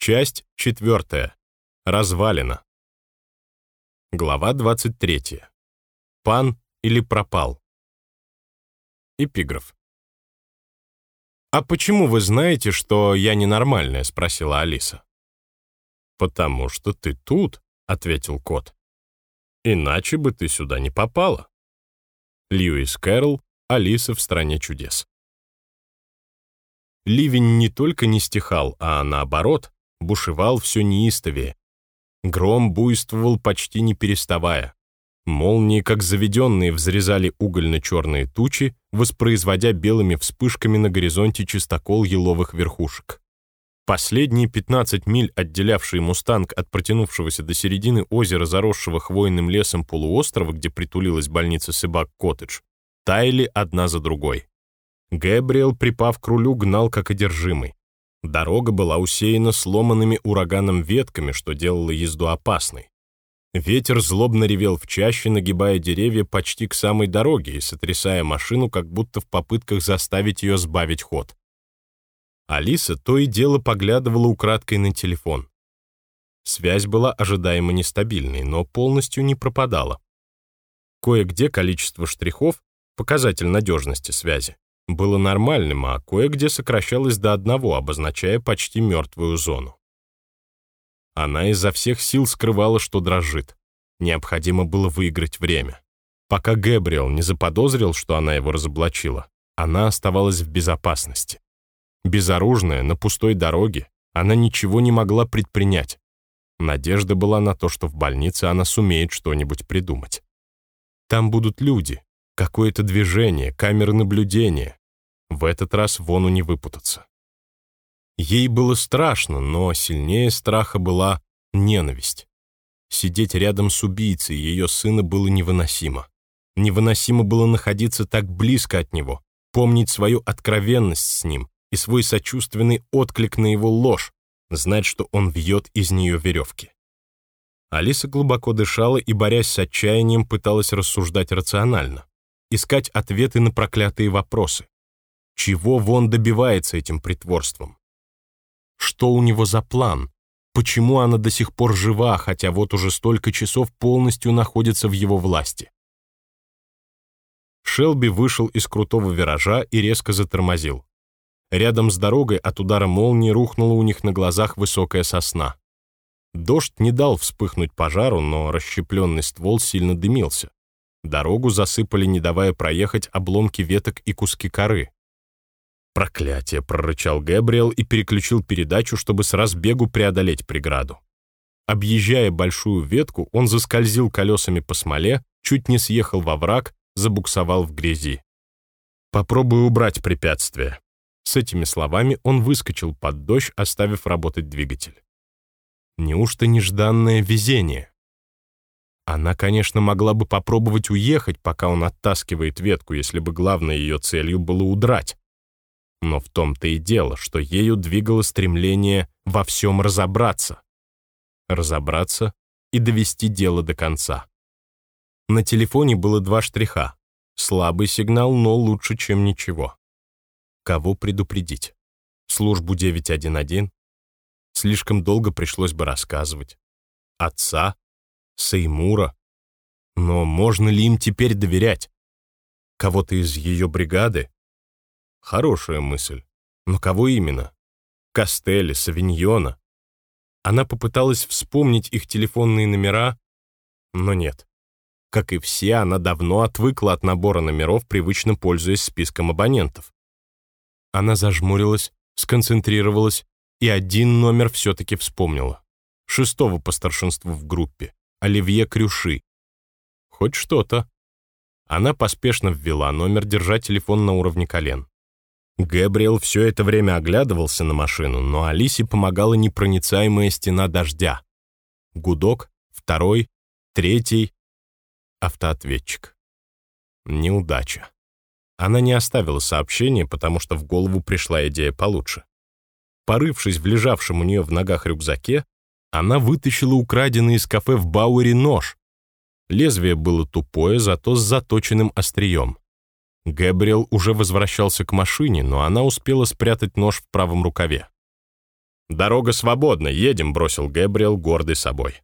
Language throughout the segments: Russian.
Часть четвертая. Развалина. Глава 23. Пан или пропал? Эпиграф. «А почему вы знаете, что я ненормальная?» — спросила Алиса. «Потому что ты тут», — ответил кот. «Иначе бы ты сюда не попала». Льюис Кэрролл, Алиса в «Стране чудес». Ливень не только не стихал, а наоборот, бушевал все неистовее. Гром буйствовал почти не переставая. Молнии, как заведенные, взрезали угольно-черные тучи, воспроизводя белыми вспышками на горизонте чистокол еловых верхушек. Последние 15 миль, отделявшие «Мустанг» от протянувшегося до середины озера, заросшего хвойным лесом полуострова, где притулилась больница Себак-Коттедж, таяли одна за другой. Гэбриэл, припав к рулю, гнал как одержимый. Дорога была усеяна сломанными ураганом ветками, что делало езду опасной. Ветер злобно ревел в чаще, нагибая деревья почти к самой дороге и сотрясая машину, как будто в попытках заставить ее сбавить ход. Алиса то и дело поглядывала украдкой на телефон. Связь была ожидаемо нестабильной, но полностью не пропадала. Кое-где количество штрихов — показатель надежности связи было нормальным, а кое-где сокращалось до одного, обозначая почти мертвую зону. Она изо всех сил скрывала, что дрожит. Необходимо было выиграть время. Пока Гэбриэл не заподозрил, что она его разоблачила, она оставалась в безопасности. Безоружная, на пустой дороге, она ничего не могла предпринять. Надежда была на то, что в больнице она сумеет что-нибудь придумать. Там будут люди, какое-то движение, камеры наблюдения, в этот раз Вону не выпутаться. Ей было страшно, но сильнее страха была ненависть. Сидеть рядом с убийцей ее сына было невыносимо. Невыносимо было находиться так близко от него, помнить свою откровенность с ним и свой сочувственный отклик на его ложь, знать, что он вьет из нее веревки. Алиса глубоко дышала и, борясь с отчаянием, пыталась рассуждать рационально, искать ответы на проклятые вопросы. Чего Вон добивается этим притворством? Что у него за план? Почему она до сих пор жива, хотя вот уже столько часов полностью находится в его власти? Шелби вышел из крутого виража и резко затормозил. Рядом с дорогой от удара молнии рухнула у них на глазах высокая сосна. Дождь не дал вспыхнуть пожару, но расщепленный ствол сильно дымился. Дорогу засыпали, не давая проехать обломки веток и куски коры. «Проклятие!» — прорычал Гэбриэл и переключил передачу, чтобы с разбегу преодолеть преграду. Объезжая большую ветку, он заскользил колесами по смоле, чуть не съехал во враг, забуксовал в грязи. «Попробую убрать препятствие». С этими словами он выскочил под дождь, оставив работать двигатель. Неужто нежданное везение? Она, конечно, могла бы попробовать уехать, пока он оттаскивает ветку, если бы главной ее целью было удрать. Но в том-то и дело, что ею двигало стремление во всем разобраться. Разобраться и довести дело до конца. На телефоне было два штриха. Слабый сигнал, но лучше, чем ничего. Кого предупредить? Службу 911? Слишком долго пришлось бы рассказывать. Отца? Сеймура? Но можно ли им теперь доверять? Кого-то из ее бригады? Хорошая мысль. Но кого именно? Костелли, Савиньона. Она попыталась вспомнить их телефонные номера, но нет. Как и все, она давно отвыкла от набора номеров, привычно пользуясь списком абонентов. Она зажмурилась, сконцентрировалась и один номер все-таки вспомнила. Шестого по старшинству в группе, Оливье Крюши. Хоть что-то. Она поспешно ввела номер, держа телефон на уровне колен. Гэбриэл все это время оглядывался на машину, но Алисе помогала непроницаемая стена дождя. Гудок, второй, третий. Автоответчик. Неудача. Она не оставила сообщение, потому что в голову пришла идея получше. Порывшись в лежавшем у нее в ногах рюкзаке, она вытащила украденный из кафе в Бауэре нож. Лезвие было тупое, зато с заточенным острием. Гэбриэл уже возвращался к машине, но она успела спрятать нож в правом рукаве. «Дорога свободна, едем», — бросил Гэбриэл, гордый собой.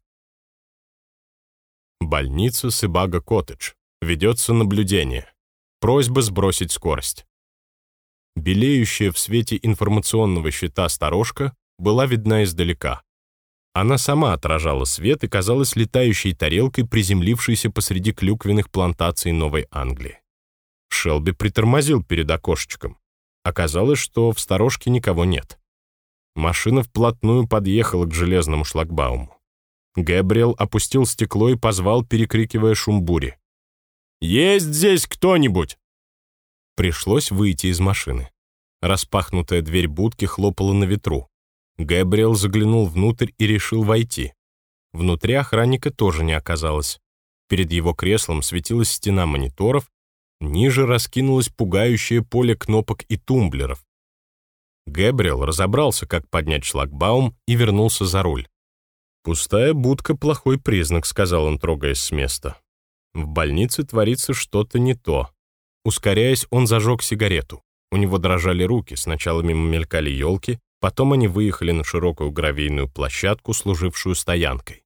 Больница Сыбага-Коттедж. Ведется наблюдение. Просьба сбросить скорость. Белеющая в свете информационного щита сторожка была видна издалека. Она сама отражала свет и казалась летающей тарелкой, приземлившейся посреди клюквенных плантаций Новой Англии. Шелби притормозил перед окошечком. Оказалось, что в сторожке никого нет. Машина вплотную подъехала к железному шлагбауму. Гэбриэл опустил стекло и позвал, перекрикивая шум бури. «Есть здесь кто-нибудь?» Пришлось выйти из машины. Распахнутая дверь будки хлопала на ветру. Гэбриэл заглянул внутрь и решил войти. Внутри охранника тоже не оказалось. Перед его креслом светилась стена мониторов, ниже раскинулось пугающее поле кнопок и тумблеров. Гэбриэл разобрался, как поднять шлагбаум, и вернулся за руль. «Пустая будка — плохой признак», — сказал он, трогаясь с места. «В больнице творится что-то не то». Ускоряясь, он зажег сигарету. У него дрожали руки, сначала мимо мелькали елки, потом они выехали на широкую гравийную площадку, служившую стоянкой.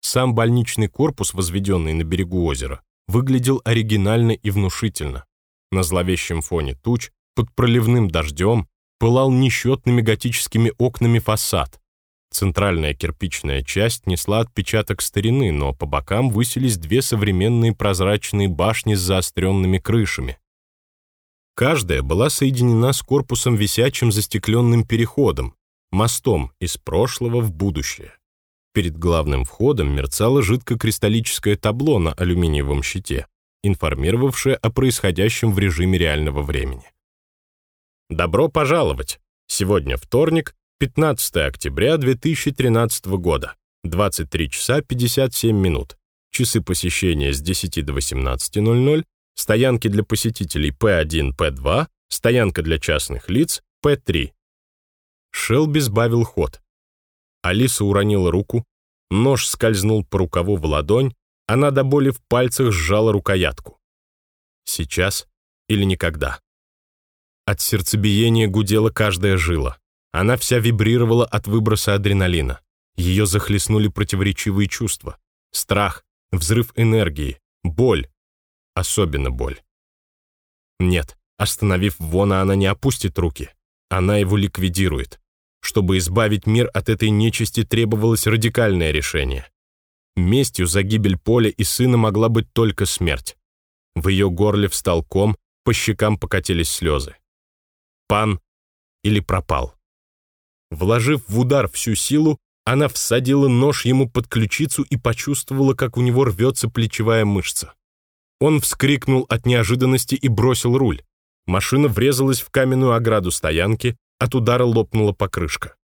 Сам больничный корпус, возведенный на берегу озера, выглядел оригинально и внушительно. На зловещем фоне туч, под проливным дождем, пылал несчетными готическими окнами фасад. Центральная кирпичная часть несла отпечаток старины, но по бокам высились две современные прозрачные башни с заостренными крышами. Каждая была соединена с корпусом висячим застекленным переходом, мостом из прошлого в будущее. Перед главным входом мерцало жидкокристаллическое табло на алюминиевом щите, информировавшее о происходящем в режиме реального времени. Добро пожаловать! Сегодня вторник, 15 октября 2013 года, 23 часа 57 минут. Часы посещения с 10 до 18.00, стоянки для посетителей P1, P2, стоянка для частных лиц P3. Шелби сбавил ход. Алиса уронила руку, нож скользнул по рукаву в ладонь, она до боли в пальцах сжала рукоятку. Сейчас или никогда. От сердцебиения гудела каждая жила. Она вся вибрировала от выброса адреналина. Ее захлестнули противоречивые чувства. Страх, взрыв энергии, боль. Особенно боль. Нет, остановив Вона, она не опустит руки. Она его ликвидирует. Чтобы избавить мир от этой нечисти, требовалось радикальное решение. Местью за гибель Поля и сына могла быть только смерть. В ее горле встал ком, по щекам покатились слезы. Пан или пропал. Вложив в удар всю силу, она всадила нож ему под ключицу и почувствовала, как у него рвется плечевая мышца. Он вскрикнул от неожиданности и бросил руль. Машина врезалась в каменную ограду стоянки, от удара лопнула покрышка.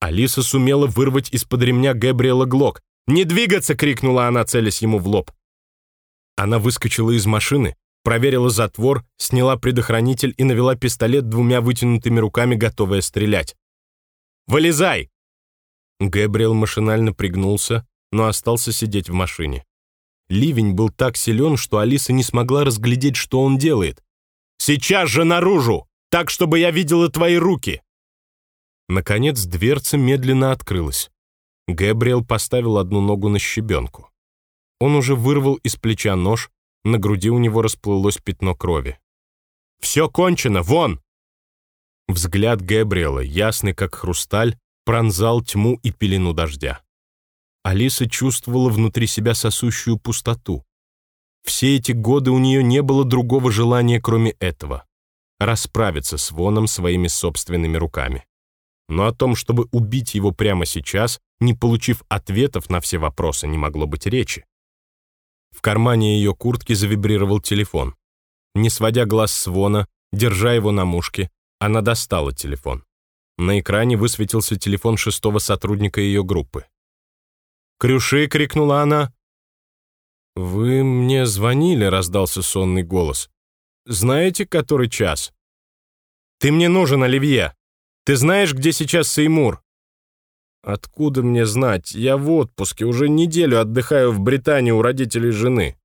Алиса сумела вырвать из-под ремня Габриэла Глок. «Не двигаться!» — крикнула она, целясь ему в лоб. Она выскочила из машины, проверила затвор, сняла предохранитель и навела пистолет двумя вытянутыми руками, готовая стрелять. «Вылезай!» Гэбриэл машинально пригнулся, но остался сидеть в машине. Ливень был так силен, что Алиса не смогла разглядеть, что он делает. «Сейчас же наружу!» Так, чтобы я видела твои руки!» Наконец дверца медленно открылась. Гэбриэл поставил одну ногу на щебенку. Он уже вырвал из плеча нож, на груди у него расплылось пятно крови. «Все кончено! Вон!» Взгляд Гэбриэла, ясный как хрусталь, пронзал тьму и пелену дождя. Алиса чувствовала внутри себя сосущую пустоту. Все эти годы у нее не было другого желания, кроме этого расправиться с Воном своими собственными руками. Но о том, чтобы убить его прямо сейчас, не получив ответов на все вопросы, не могло быть речи. В кармане ее куртки завибрировал телефон. Не сводя глаз с Вона, держа его на мушке, она достала телефон. На экране высветился телефон шестого сотрудника ее группы. «Крюши!» — крикнула она. «Вы мне звонили?» — раздался сонный голос. Знаете, который час? Ты мне нужен, Оливье. Ты знаешь, где сейчас Сеймур? Откуда мне знать? Я в отпуске, уже неделю отдыхаю в Британии у родителей жены.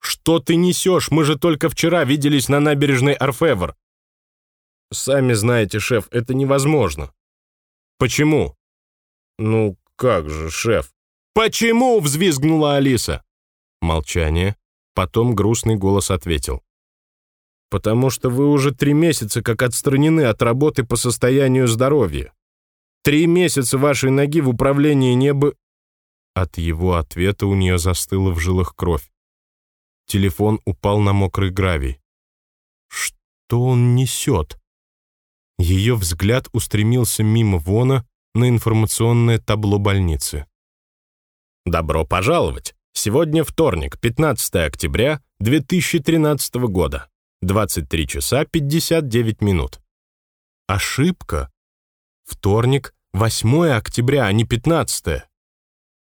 Что ты несешь? Мы же только вчера виделись на набережной Арфевр. Сами знаете, шеф, это невозможно. Почему?» «Ну, как же, шеф?» «Почему?» — взвизгнула Алиса. Молчание. Потом грустный голос ответил. «Потому что вы уже три месяца как отстранены от работы по состоянию здоровья. Три месяца вашей ноги в управлении не бы...» От его ответа у нее застыла в жилах кровь. Телефон упал на мокрый гравий. Что он несет? Ее взгляд устремился мимо Вона на информационное табло больницы. «Добро пожаловать! Сегодня вторник, 15 октября 2013 года, 23 часа 59 минут». Ошибка. Вторник, 8 октября, а не 15.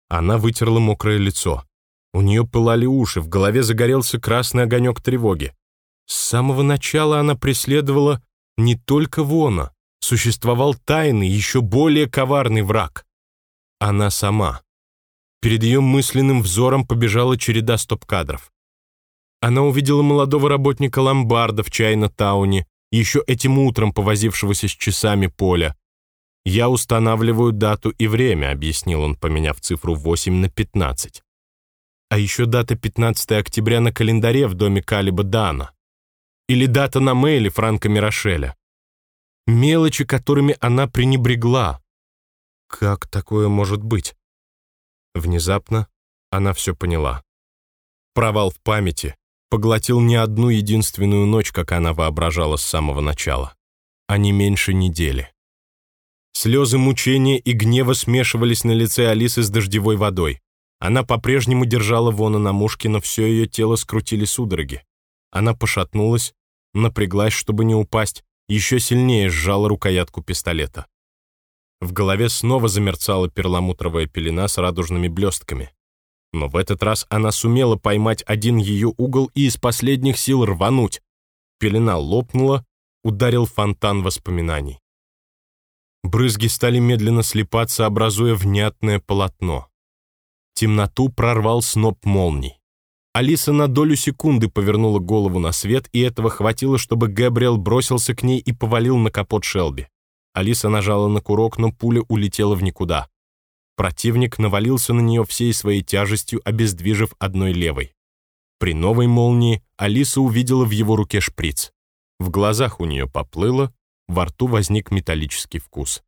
Она вытерла мокрое лицо. У нее пылали уши, в голове загорелся красный огонек тревоги. С самого начала она преследовала не только Вона, существовал тайный, еще более коварный враг. Она сама. Перед ее мысленным взором побежала череда стоп-кадров. Она увидела молодого работника ломбарда в Чайна-тауне, еще этим утром повозившегося с часами поля. «Я устанавливаю дату и время», — объяснил он, поменяв цифру 8 на 15. А еще дата 15 октября на календаре в доме Калиба Дана. Или дата на мейле Франка Мирошеля. Мелочи, которыми она пренебрегла. Как такое может быть? Внезапно она все поняла. Провал в памяти поглотил не одну единственную ночь, как она воображала с самого начала, а не меньше недели. Слезы мучения и гнева смешивались на лице Алисы с дождевой водой. Она по-прежнему держала Вона на мушке, но все ее тело скрутили судороги. Она пошатнулась, напряглась, чтобы не упасть, еще сильнее сжала рукоятку пистолета. В голове снова замерцала перламутровая пелена с радужными блестками. Но в этот раз она сумела поймать один ее угол и из последних сил рвануть. Пелена лопнула, ударил фонтан воспоминаний. Брызги стали медленно слипаться, образуя внятное полотно. Темноту прорвал сноп молний. Алиса на долю секунды повернула голову на свет, и этого хватило, чтобы Гэбриэл бросился к ней и повалил на капот Шелби. Алиса нажала на курок, но пуля улетела в никуда. Противник навалился на нее всей своей тяжестью, обездвижив одной левой. При новой молнии Алиса увидела в его руке шприц. В глазах у нее поплыло, во рту возник металлический вкус.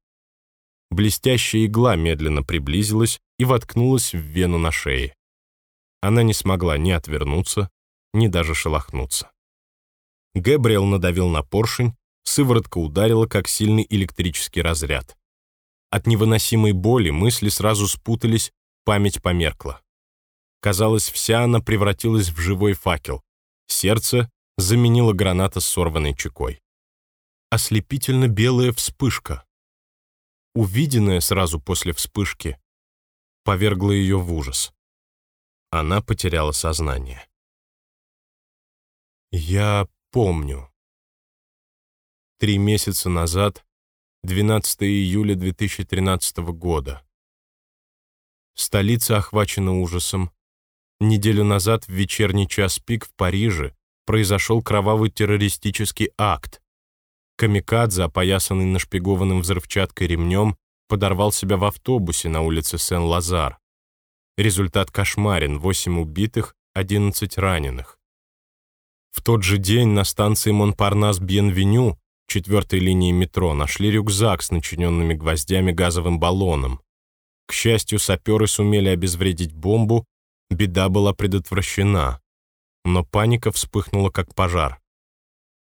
Блестящая игла медленно приблизилась и воткнулась в вену на шее. Она не смогла ни отвернуться, ни даже шелохнуться. Гэбриэл надавил на поршень, сыворотка ударила, как сильный электрический разряд. От невыносимой боли мысли сразу спутались, память померкла. Казалось, вся она превратилась в живой факел. Сердце заменила граната с сорванной чекой. Ослепительно белая вспышка. Увиденное сразу после вспышки повергло ее в ужас она потеряла сознание. Я помню. Три месяца назад, 12 июля 2013 года. Столица охвачена ужасом. Неделю назад в вечерний час пик в Париже произошел кровавый террористический акт. Камикадзе, опоясанный нашпигованным взрывчаткой ремнем, подорвал себя в автобусе на улице Сен-Лазар. Результат кошмарен, 8 убитых, 11 раненых. В тот же день на станции Монпарнас-Бьенвеню, четвертой линии метро, нашли рюкзак с начиненными гвоздями газовым баллоном. К счастью, саперы сумели обезвредить бомбу, беда была предотвращена. Но паника вспыхнула как пожар.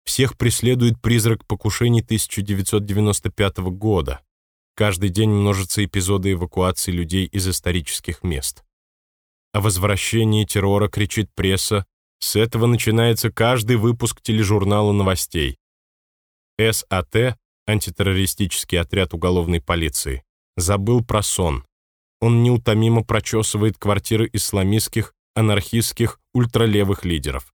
Всех преследует призрак покушений 1995 года. Каждый день множатся эпизоды эвакуации людей из исторических мест. О возвращении террора кричит пресса. С этого начинается каждый выпуск тележурнала новостей. САТ, антитеррористический отряд уголовной полиции, забыл про сон. Он неутомимо прочесывает квартиры исламистских, анархистских, ультралевых лидеров.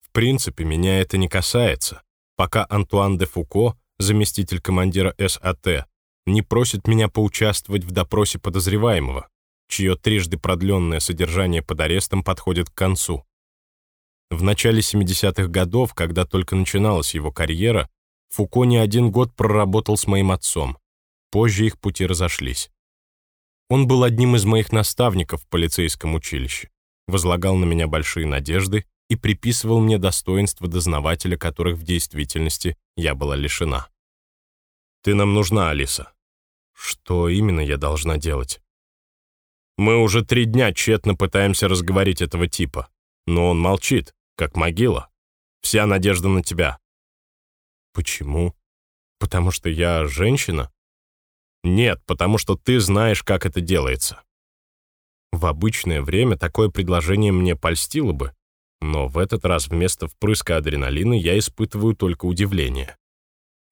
В принципе, меня это не касается, пока Антуан де Фуко, заместитель командира САТ, не просит меня поучаствовать в допросе подозреваемого, чье трижды продленное содержание под арестом подходит к концу. В начале 70-х годов, когда только начиналась его карьера, Фуко не один год проработал с моим отцом. позже их пути разошлись. Он был одним из моих наставников в полицейском училище, возлагал на меня большие надежды и приписывал мне достоинства дознавателя, которых в действительности я была лишена. «Ты нам нужна, Алиса». «Что именно я должна делать?» «Мы уже три дня тщетно пытаемся разговорить этого типа, но он молчит, как могила. Вся надежда на тебя». «Почему? Потому что я женщина?» «Нет, потому что ты знаешь, как это делается». В обычное время такое предложение мне польстило бы, но в этот раз вместо впрыска адреналина я испытываю только удивление.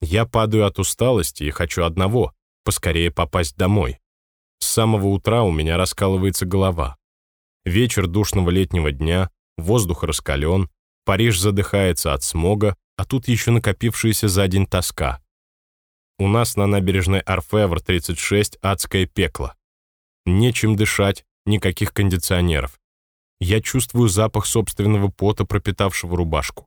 Я падаю от усталости и хочу одного — поскорее попасть домой. С самого утра у меня раскалывается голова. Вечер душного летнего дня, воздух раскален, Париж задыхается от смога, а тут еще накопившаяся за день тоска. У нас на набережной Арфевр 36 адское пекло. Нечем дышать, никаких кондиционеров. Я чувствую запах собственного пота, пропитавшего рубашку.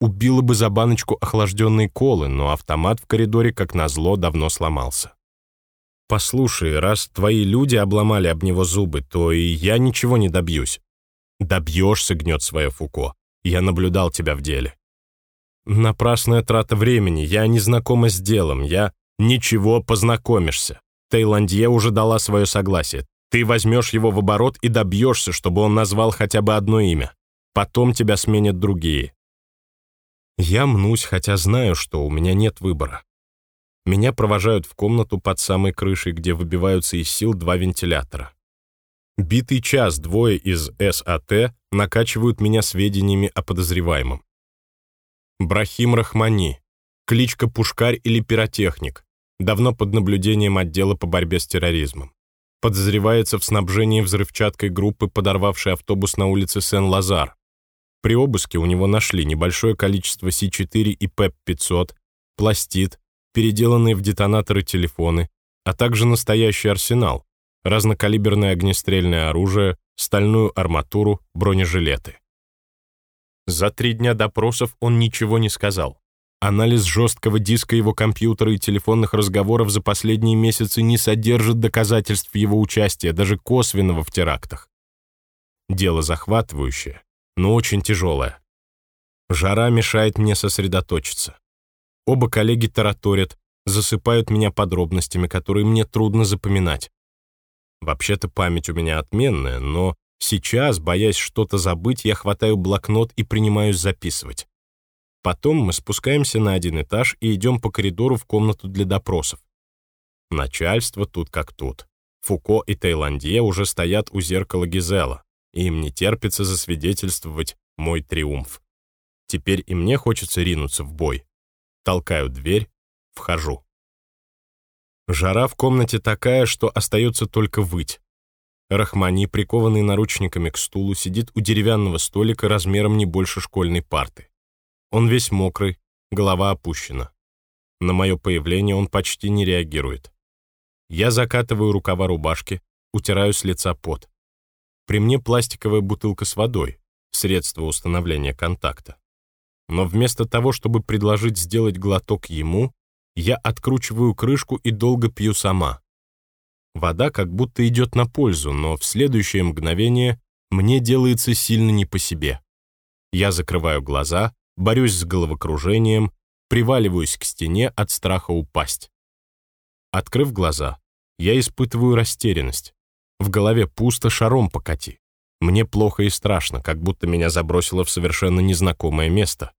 Убила бы за баночку охлажденной колы, но автомат в коридоре, как назло, давно сломался. «Послушай, раз твои люди обломали об него зубы, то и я ничего не добьюсь». «Добьешься», — гнет свое Фуко. «Я наблюдал тебя в деле». «Напрасная трата времени, я не знакома с делом, я...» «Ничего, познакомишься. Таиландье уже дала свое согласие. Ты возьмешь его в оборот и добьешься, чтобы он назвал хотя бы одно имя. Потом тебя сменят другие. Я мнусь, хотя знаю, что у меня нет выбора. Меня провожают в комнату под самой крышей, где выбиваются из сил два вентилятора. Битый час двое из САТ накачивают меня сведениями о подозреваемом. Брахим Рахмани, кличка Пушкарь или Пиротехник, давно под наблюдением отдела по борьбе с терроризмом подозревается в снабжении взрывчаткой группы, подорвавшей автобус на улице Сен-Лазар. При обыске у него нашли небольшое количество С4 и ПЭП-500, пластид, переделанные в детонаторы телефоны, а также настоящий арсенал, разнокалиберное огнестрельное оружие, стальную арматуру, бронежилеты. За три дня допросов он ничего не сказал. Анализ жесткого диска его компьютера и телефонных разговоров за последние месяцы не содержит доказательств его участия, даже косвенного в терактах. Дело захватывающее, но очень тяжелое. Жара мешает мне сосредоточиться. Оба коллеги тараторят, засыпают меня подробностями, которые мне трудно запоминать. Вообще-то память у меня отменная, но сейчас, боясь что-то забыть, я хватаю блокнот и принимаюсь записывать. Потом мы спускаемся на один этаж и идем по коридору в комнату для допросов. Начальство тут как тут. Фуко и Таиландия уже стоят у зеркала Гизела, и им не терпится засвидетельствовать мой триумф. Теперь и мне хочется ринуться в бой. Толкаю дверь, вхожу. Жара в комнате такая, что остается только выть. Рахмани, прикованный наручниками к стулу, сидит у деревянного столика размером не больше школьной парты. Он весь мокрый, голова опущена. На мое появление он почти не реагирует. Я закатываю рукава рубашки, утираю с лица пот. При мне пластиковая бутылка с водой, средство установления контакта. Но вместо того, чтобы предложить сделать глоток ему, я откручиваю крышку и долго пью сама. Вода как будто идет на пользу, но в следующее мгновение мне делается сильно не по себе. Я закрываю глаза, борюсь с головокружением, приваливаюсь к стене от страха упасть. Открыв глаза, я испытываю растерянность. В голове пусто шаром покати. Мне плохо и страшно, как будто меня забросило в совершенно незнакомое место.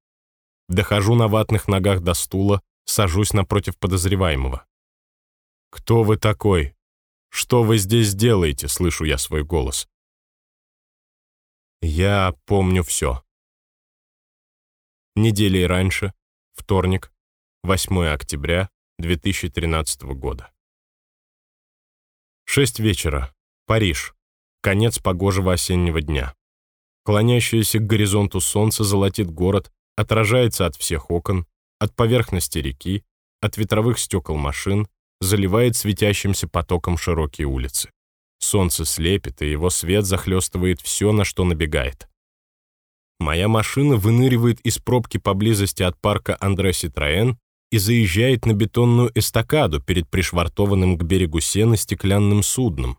Дохожу на ватных ногах до стула, сажусь напротив подозреваемого. «Кто вы такой? Что вы здесь делаете?» — слышу я свой голос. Я помню все. Неделей раньше, вторник, 8 октября 2013 года. Шесть вечера. Париж. Конец погожего осеннего дня. Клонящееся к горизонту солнце золотит город, отражается от всех окон, от поверхности реки, от ветровых стекол машин, заливает светящимся потоком широкие улицы. Солнце слепит, и его свет захлестывает все, на что набегает. Моя машина выныривает из пробки поблизости от парка Андре Ситроен и заезжает на бетонную эстакаду перед пришвартованным к берегу сена стеклянным судном.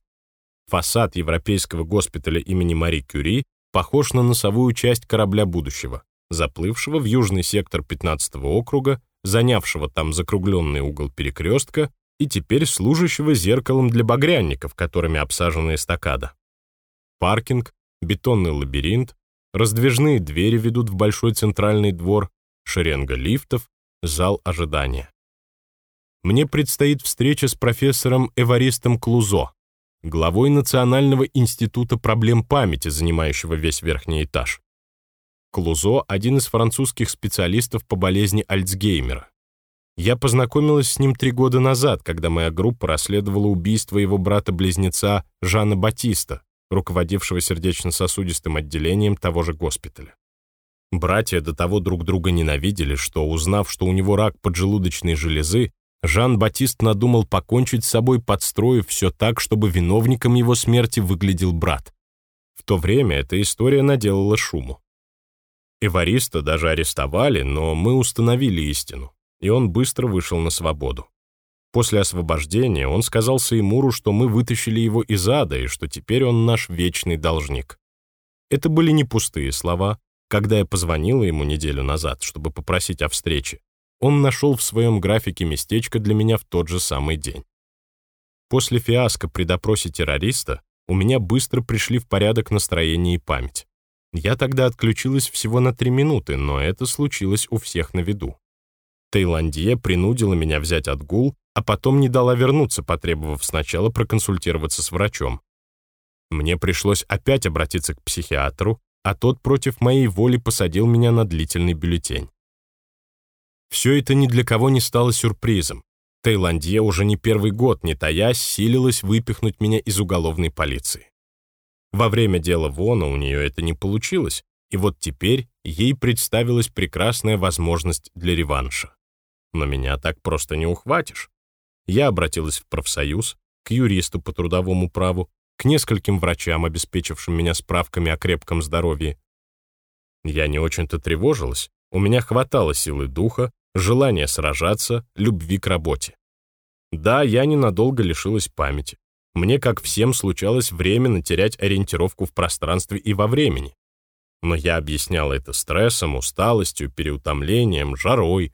Фасад Европейского госпиталя имени Мари Кюри похож на носовую часть корабля будущего, заплывшего в южный сектор 15-го округа, занявшего там закругленный угол перекрестка и теперь служащего зеркалом для багрянников, которыми обсажена эстакада. Паркинг, бетонный лабиринт, раздвижные двери ведут в большой центральный двор, шеренга лифтов, зал ожидания. Мне предстоит встреча с профессором Эваристом Клузо, главой Национального института проблем памяти, занимающего весь верхний этаж. Клузо – один из французских специалистов по болезни Альцгеймера. Я познакомилась с ним три года назад, когда моя группа расследовала убийство его брата-близнеца Жана Батиста, руководившего сердечно-сосудистым отделением того же госпиталя. Братья до того друг друга ненавидели, что, узнав, что у него рак поджелудочной железы, Жан-Батист надумал покончить с собой, подстроив все так, чтобы виновником его смерти выглядел брат. В то время эта история наделала шуму. Эвариста даже арестовали, но мы установили истину, и он быстро вышел на свободу. После освобождения он сказал Сеймуру, что мы вытащили его из ада и что теперь он наш вечный должник. Это были не пустые слова. Когда я позвонила ему неделю назад, чтобы попросить о встрече, он нашел в своем графике местечко для меня в тот же самый день. После фиаско при допросе террориста у меня быстро пришли в порядок настроение и память. Я тогда отключилась всего на три минуты, но это случилось у всех на виду. Таиландия принудила меня взять отгул а потом не дала вернуться, потребовав сначала проконсультироваться с врачом. Мне пришлось опять обратиться к психиатру, а тот против моей воли посадил меня на длительный бюллетень. Все это ни для кого не стало сюрпризом. Таиландия уже не первый год, не таясь, силилась выпихнуть меня из уголовной полиции. Во время дела Вона у нее это не получилось, и вот теперь ей представилась прекрасная возможность для реванша. Но меня так просто не ухватишь. Я обратилась в профсоюз, к юристу по трудовому праву, к нескольким врачам, обеспечившим меня справками о крепком здоровье. Я не очень-то тревожилась, у меня хватало силы духа, желания сражаться, любви к работе. Да, я ненадолго лишилась памяти. Мне, как всем, случалось временно терять ориентировку в пространстве и во времени. Но я объясняла это стрессом, усталостью, переутомлением, жарой,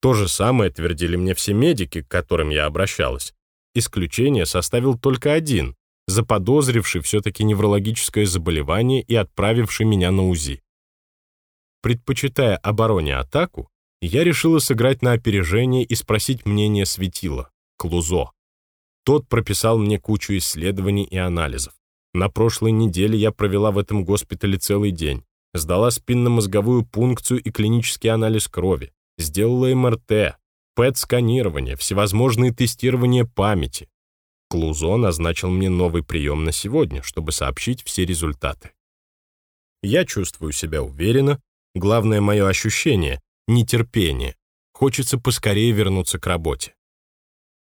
то же самое твердили мне все медики, к которым я обращалась. Исключение составил только один, заподозривший все-таки неврологическое заболевание и отправивший меня на УЗИ. Предпочитая обороне атаку, я решила сыграть на опережение и спросить мнение светила, Клузо. Тот прописал мне кучу исследований и анализов. На прошлой неделе я провела в этом госпитале целый день, сдала спинномозговую пункцию и клинический анализ крови, сделала МРТ, ПЭТ-сканирование, всевозможные тестирования памяти. Клузо назначил мне новый прием на сегодня, чтобы сообщить все результаты. Я чувствую себя уверенно, главное мое ощущение — нетерпение. Хочется поскорее вернуться к работе.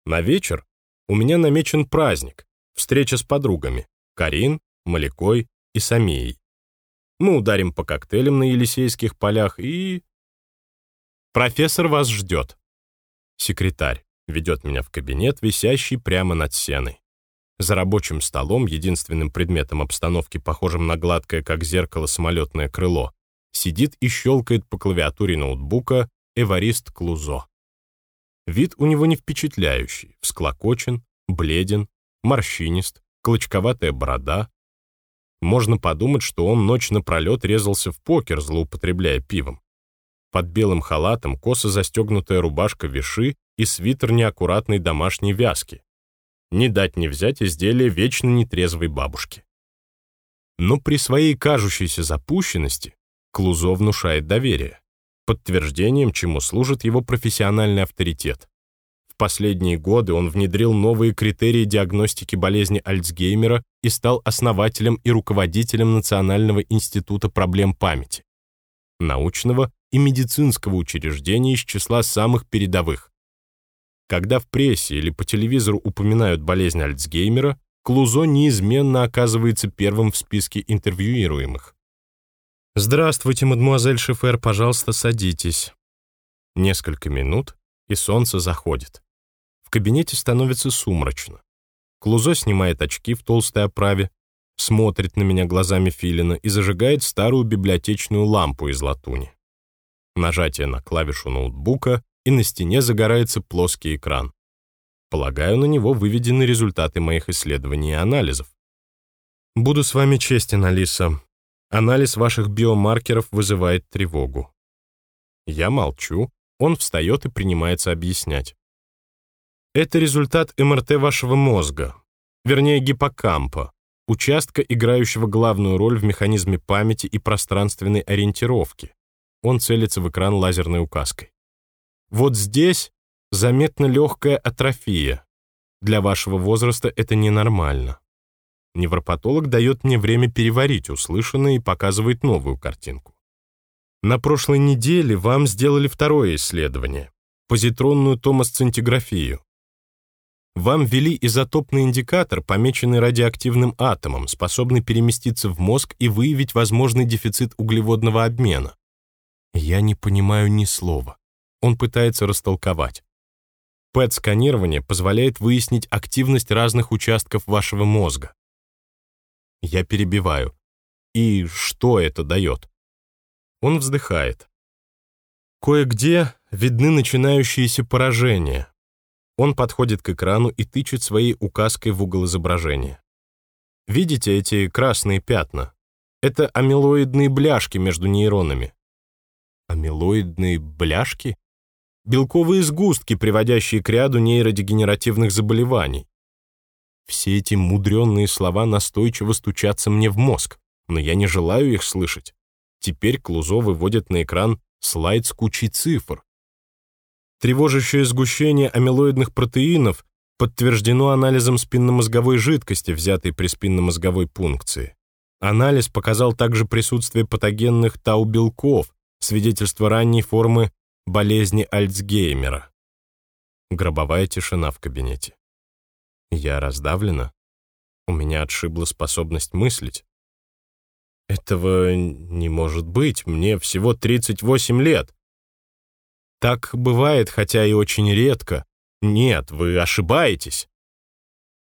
На вечер у меня намечен праздник, встреча с подругами Карин, Малякой и Самией. Мы ударим по коктейлям на Елисейских полях и «Профессор вас ждет». Секретарь ведет меня в кабинет, висящий прямо над сеной. За рабочим столом, единственным предметом обстановки, похожим на гладкое, как зеркало, самолетное крыло, сидит и щелкает по клавиатуре ноутбука Эварист Клузо. Вид у него не впечатляющий, всклокочен, бледен, морщинист, клочковатая борода. Можно подумать, что он ночь напролет резался в покер, злоупотребляя пивом. Под белым халатом косо застегнутая рубашка виши и свитер неаккуратной домашней вязки. Не дать не взять изделие вечно нетрезвой бабушки. Но при своей кажущейся запущенности Клузо внушает доверие, подтверждением чему служит его профессиональный авторитет. В последние годы он внедрил новые критерии диагностики болезни Альцгеймера и стал основателем и руководителем Национального института проблем памяти, научного и медицинского учреждения из числа самых передовых. Когда в прессе или по телевизору упоминают болезнь Альцгеймера, Клузо неизменно оказывается первым в списке интервьюируемых. «Здравствуйте, мадемуазель Шефер, пожалуйста, садитесь». Несколько минут, и солнце заходит. В кабинете становится сумрачно. Клузо снимает очки в толстой оправе, смотрит на меня глазами филина и зажигает старую библиотечную лампу из латуни. Нажатие на клавишу ноутбука, и на стене загорается плоский экран. Полагаю, на него выведены результаты моих исследований и анализов. Буду с вами честен, Алиса. Анализ ваших биомаркеров вызывает тревогу. Я молчу, он встает и принимается объяснять. Это результат МРТ вашего мозга, вернее гиппокампа, участка, играющего главную роль в механизме памяти и пространственной ориентировки. Он целится в экран лазерной указкой. Вот здесь заметна легкая атрофия. Для вашего возраста это ненормально. Невропатолог дает мне время переварить услышанное и показывает новую картинку. На прошлой неделе вам сделали второе исследование — позитронную томосцинтиграфию. Вам ввели изотопный индикатор, помеченный радиоактивным атомом, способный переместиться в мозг и выявить возможный дефицит углеводного обмена. Я не понимаю ни слова. Он пытается растолковать. ПЭТ-сканирование позволяет выяснить активность разных участков вашего мозга. Я перебиваю. И что это дает? Он вздыхает. Кое-где видны начинающиеся поражения. Он подходит к экрану и тычет своей указкой в угол изображения. Видите эти красные пятна? Это амилоидные бляшки между нейронами. Амилоидные бляшки? Белковые сгустки, приводящие к ряду нейродегенеративных заболеваний. Все эти мудренные слова настойчиво стучатся мне в мозг, но я не желаю их слышать. Теперь Клузо выводит на экран слайд с кучей цифр. Тревожащее сгущение амилоидных протеинов подтверждено анализом спинномозговой жидкости, взятой при спинномозговой пункции. Анализ показал также присутствие патогенных тау-белков, свидетельство ранней формы болезни Альцгеймера. Гробовая тишина в кабинете. Я раздавлена. У меня отшибла способность мыслить. Этого не может быть, мне всего 38 лет. Так бывает, хотя и очень редко. Нет, вы ошибаетесь.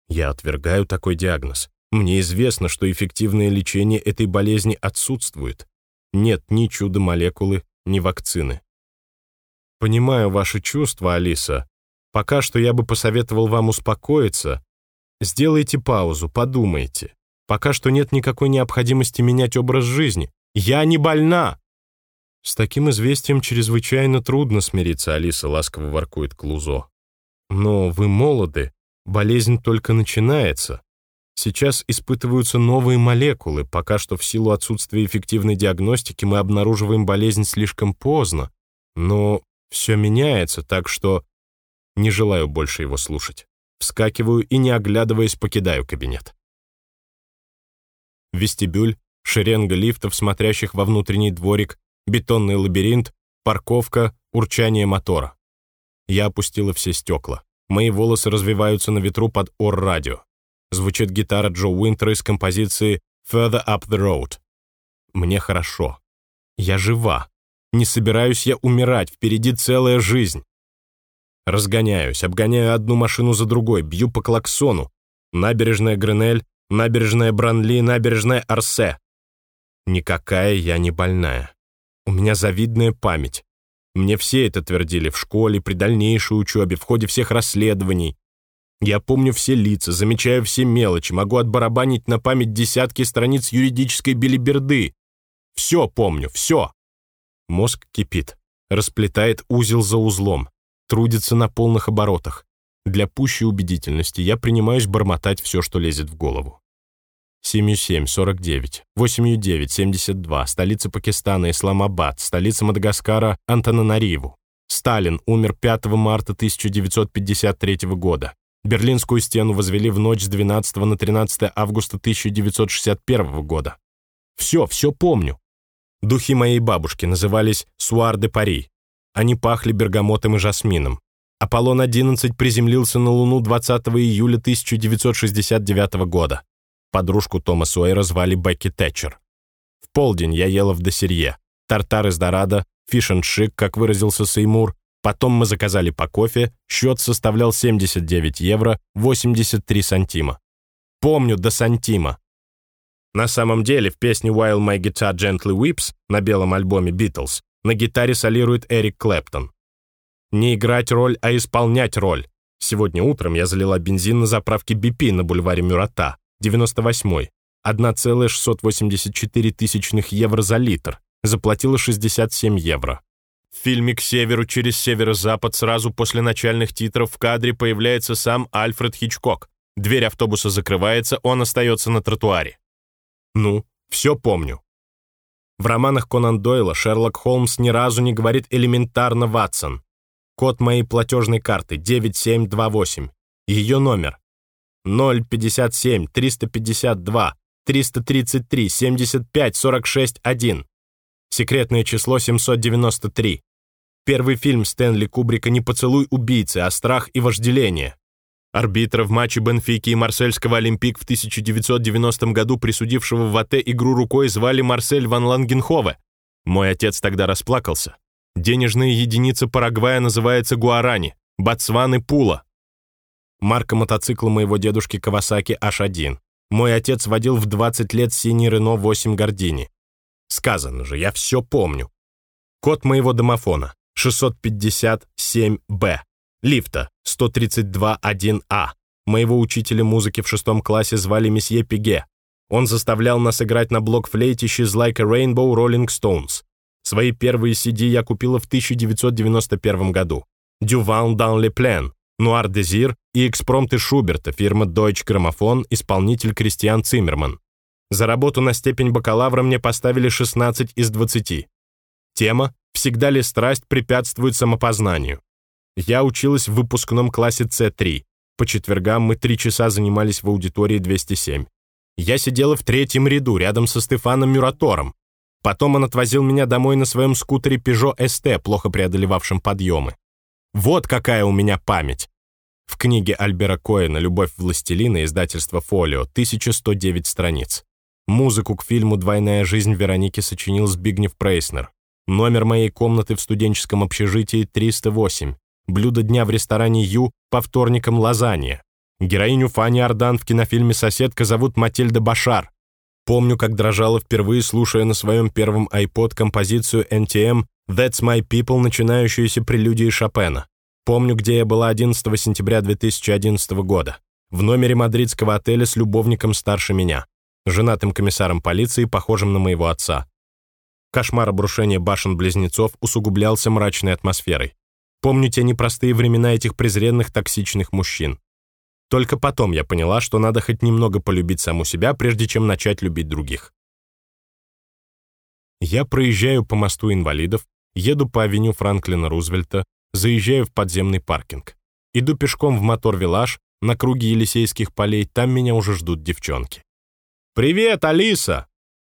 Я отвергаю такой диагноз. Мне известно, что эффективное лечение этой болезни отсутствует. Нет ни чудо-молекулы, ни вакцины. Понимаю ваши чувства, Алиса. Пока что я бы посоветовал вам успокоиться. Сделайте паузу, подумайте. Пока что нет никакой необходимости менять образ жизни. Я не больна!» С таким известием чрезвычайно трудно смириться, Алиса ласково воркует Клузо. «Но вы молоды, болезнь только начинается. Сейчас испытываются новые молекулы, пока что в силу отсутствия эффективной диагностики мы обнаруживаем болезнь слишком поздно. Но все меняется, так что не желаю больше его слушать. Вскакиваю и, не оглядываясь, покидаю кабинет. Вестибюль, шеренга лифтов, смотрящих во внутренний дворик, бетонный лабиринт, парковка, урчание мотора. Я опустила все стекла. Мои волосы развиваются на ветру под ор-радио. Звучит гитара Джо Уинтера из композиции «Further Up the Road». Мне хорошо. Я жива. Не собираюсь я умирать, впереди целая жизнь. Разгоняюсь, обгоняю одну машину за другой, бью по клаксону. Набережная Гренель, Набережная Бранли, набережная Арсе. Никакая я не больная. У меня завидная память. Мне все это твердили в школе, при дальнейшей учебе, в ходе всех расследований. Я помню все лица, замечаю все мелочи, могу отбарабанить на память десятки страниц юридической билиберды. Все помню, все. Мозг кипит, расплетает узел за узлом, трудится на полных оборотах. Для пущей убедительности я принимаюсь бормотать все, что лезет в голову. 7,7, 49, 8,9, 72, столица Пакистана, Исламабад, столица Мадагаскара, Антананариву. Сталин умер 5 марта 1953 года. Берлинскую стену возвели в ночь с 12 на 13 августа 1961 года. Все, все помню. Духи моей бабушки назывались «Суар де Пари». Они пахли бергамотом и жасмином. Аполлон-11 приземлился на Луну 20 июля 1969 года. Подружку Тома Сойера звали Бекки Тэтчер. В полдень я ела в досерье. Тартар из дорадо, фиш шик, как выразился Сеймур, Потом мы заказали по кофе, счет составлял 79 евро 83 сантима. Помню до сантима. На самом деле, в песне «While My Guitar Gently Weeps» на белом альбоме «Beatles» на гитаре солирует Эрик Клэптон. Не играть роль, а исполнять роль. Сегодня утром я залила бензин на заправке BP на бульваре Мюрата, 98-й. 1,684 тысячных евро за литр. Заплатила 67 евро. В фильме «К северу через северо-запад» сразу после начальных титров в кадре появляется сам Альфред Хичкок. Дверь автобуса закрывается, он остается на тротуаре. Ну, все помню. В романах Конан Дойла Шерлок Холмс ни разу не говорит элементарно «Ватсон». Код моей платежной карты 9728. Ее номер 057 352 333 75 46 1. Секретное число 793. Первый фильм Стэнли Кубрика «Не поцелуй убийцы», а страх и вожделение. Арбитра в матче Бенфики и Марсельского Олимпик в 1990 году, присудившего в АТ игру рукой, звали Марсель ван Лангенхове. Мой отец тогда расплакался. Денежная единица Парагвая называется гуарани, Ботсваны пула. Марка мотоцикла моего дедушки Кавасаки H1. Мой отец водил в 20 лет синий Рено 8 Гордини. Сказано же, я все помню. Код моего домофона 657Б. Лифта 132-1А. Моего учителя музыки в шестом классе звали месье Пиге. Он заставлял нас играть на блокфлейте «She's like a rainbow Rolling Stones». Свои первые CD я купила в 1991 году. «Дюван дан ле плен», «Нуар Дезир» и «Экспромты Шуберта» фирма Deutsche Grammophon, исполнитель Кристиан Циммерман. За работу на степень бакалавра мне поставили 16 из 20. Тема «Всегда ли страсть препятствует самопознанию?» Я училась в выпускном классе С3. По четвергам мы три часа занимались в аудитории 207. Я сидела в третьем ряду, рядом со Стефаном Мюратором. Потом он отвозил меня домой на своем скутере Peugeot ST, плохо преодолевавшем подъемы. Вот какая у меня память. В книге Альбера Коэна «Любовь властелина» издательства «Фолио» 1109 страниц. Музыку к фильму «Двойная жизнь» Вероники сочинил Збигнев Прейснер. Номер моей комнаты в студенческом общежитии 308. Блюдо дня в ресторане Ю по вторникам лазанья. Героиню Фанни Ардан в кинофильме «Соседка» зовут Матильда Башар. Помню, как дрожала впервые, слушая на своем первом iPod композицию NTM «That's My People», начинающуюся прелюдией Шопена. Помню, где я была 11 сентября 2011 года. В номере мадридского отеля с любовником старше меня. Женатым комиссаром полиции, похожим на моего отца. Кошмар обрушения башен-близнецов усугублялся мрачной атмосферой. Помню те непростые времена этих презренных токсичных мужчин. Только потом я поняла, что надо хоть немного полюбить саму себя, прежде чем начать любить других. Я проезжаю по мосту инвалидов, еду по авеню Франклина Рузвельта, заезжаю в подземный паркинг. Иду пешком в мотор-вилаж, на круге Елисейских полей, там меня уже ждут девчонки. «Привет, Алиса!»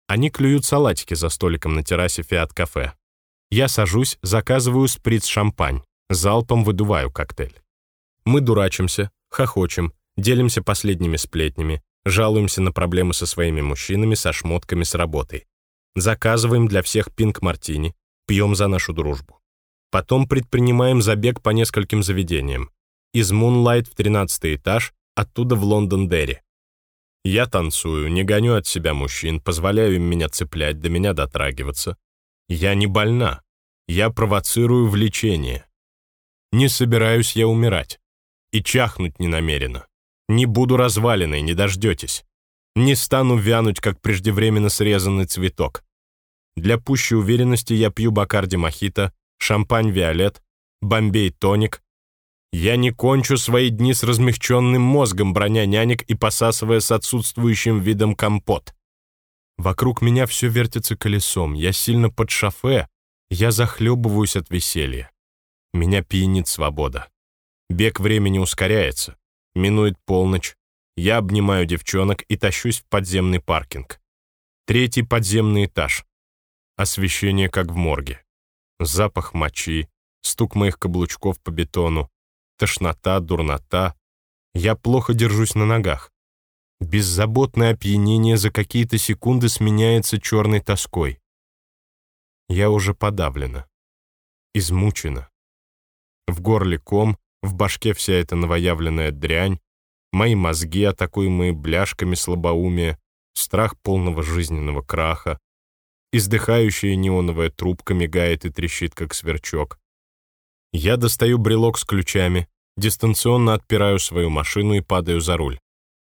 Они клюют салатики за столиком на террасе Фиат-кафе. Я сажусь, заказываю сприц-шампань. Залпом выдуваю коктейль. Мы дурачимся, хохочем, делимся последними сплетнями, жалуемся на проблемы со своими мужчинами, со шмотками с работой. Заказываем для всех пинг-мартини, пьем за нашу дружбу. Потом предпринимаем забег по нескольким заведениям. Из Moonlight в 13 этаж, оттуда в Лондон-Дерри. Я танцую, не гоню от себя мужчин, позволяю им меня цеплять, до меня дотрагиваться. Я не больна. Я провоцирую влечение. Не собираюсь я умирать. И чахнуть не намерена. Не буду развалиной, не дождетесь. Не стану вянуть, как преждевременно срезанный цветок. Для пущей уверенности я пью Бакарди Мохито, шампань Виолет, Бомбей Тоник. Я не кончу свои дни с размягченным мозгом, броня нянек и посасывая с отсутствующим видом компот. Вокруг меня все вертится колесом, я сильно под шофе, я захлебываюсь от веселья. Меня пьянит свобода. Бег времени ускоряется. Минует полночь. Я обнимаю девчонок и тащусь в подземный паркинг. Третий подземный этаж. Освещение, как в морге. Запах мочи, стук моих каблучков по бетону, тошнота, дурнота. Я плохо держусь на ногах. Беззаботное опьянение за какие-то секунды сменяется черной тоской. Я уже подавлена, измучена. В горле ком, в башке вся эта новоявленная дрянь, мои мозги, атакуемые бляшками слабоумия, страх полного жизненного краха, издыхающая неоновая трубка мигает и трещит, как сверчок. Я достаю брелок с ключами, дистанционно отпираю свою машину и падаю за руль.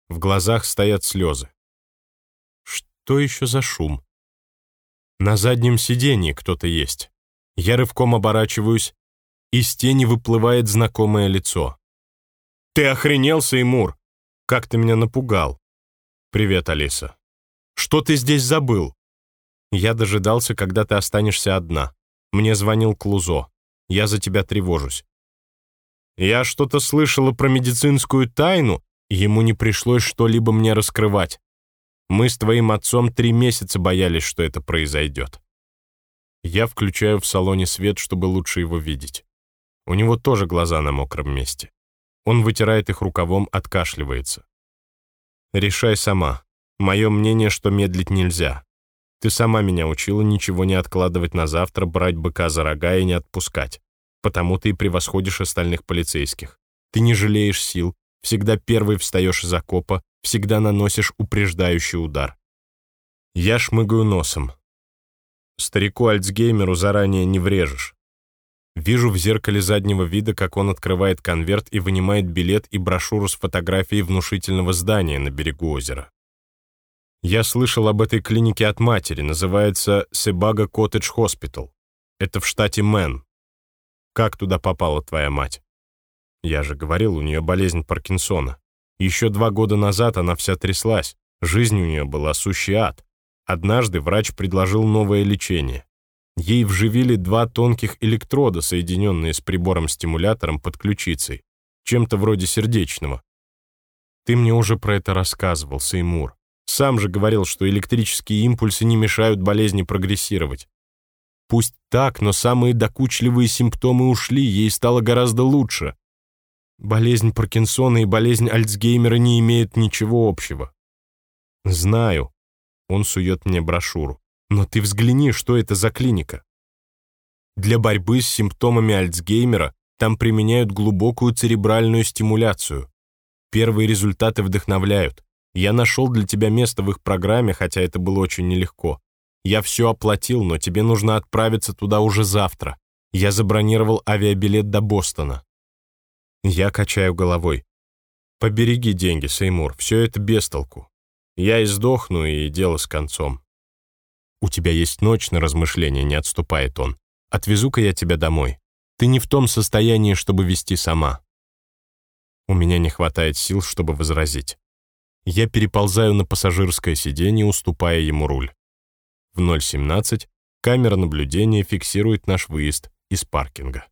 В глазах стоят слезы. Что еще за шум? На заднем сиденье кто-то есть. Я рывком оборачиваюсь, из тени выплывает знакомое лицо. «Ты охренел, Сеймур? Как ты меня напугал!» «Привет, Алиса. Что ты здесь забыл?» «Я дожидался, когда ты останешься одна. Мне звонил Клузо. Я за тебя тревожусь». «Я что-то слышала про медицинскую тайну, ему не пришлось что-либо мне раскрывать. Мы с твоим отцом три месяца боялись, что это произойдет». Я включаю в салоне свет, чтобы лучше его видеть. У него тоже глаза на мокром месте. Он вытирает их рукавом, откашливается. Решай сама. Мое мнение, что медлить нельзя. Ты сама меня учила ничего не откладывать на завтра, брать быка за рога и не отпускать. Потому ты и превосходишь остальных полицейских. Ты не жалеешь сил, всегда первый встаешь из окопа, всегда наносишь упреждающий удар. Я шмыгаю носом. Старику Альцгеймеру заранее не врежешь. Вижу в зеркале заднего вида, как он открывает конверт и вынимает билет и брошюру с фотографией внушительного здания на берегу озера. Я слышал об этой клинике от матери, называется Себага Коттедж Хоспитал. Это в штате Мэн. Как туда попала твоя мать? Я же говорил, у нее болезнь Паркинсона. Еще два года назад она вся тряслась, жизнь у нее была сущий ад. Однажды врач предложил новое лечение. Ей вживили два тонких электрода, соединенные с прибором-стимулятором под ключицей, чем-то вроде сердечного. Ты мне уже про это рассказывал, Сеймур. Сам же говорил, что электрические импульсы не мешают болезни прогрессировать. Пусть так, но самые докучливые симптомы ушли, ей стало гораздо лучше. Болезнь Паркинсона и болезнь Альцгеймера не имеют ничего общего. Знаю. Он сует мне брошюру. Но ты взгляни, что это за клиника. Для борьбы с симптомами Альцгеймера там применяют глубокую церебральную стимуляцию. Первые результаты вдохновляют. Я нашел для тебя место в их программе, хотя это было очень нелегко. Я все оплатил, но тебе нужно отправиться туда уже завтра. Я забронировал авиабилет до Бостона. Я качаю головой. Побереги деньги, Сеймур, все это без толку. Я и сдохну, и дело с концом. «У тебя есть ночь на размышления», — не отступает он. «Отвезу-ка я тебя домой. Ты не в том состоянии, чтобы вести сама». У меня не хватает сил, чтобы возразить. Я переползаю на пассажирское сиденье, уступая ему руль. В 0.17 камера наблюдения фиксирует наш выезд из паркинга.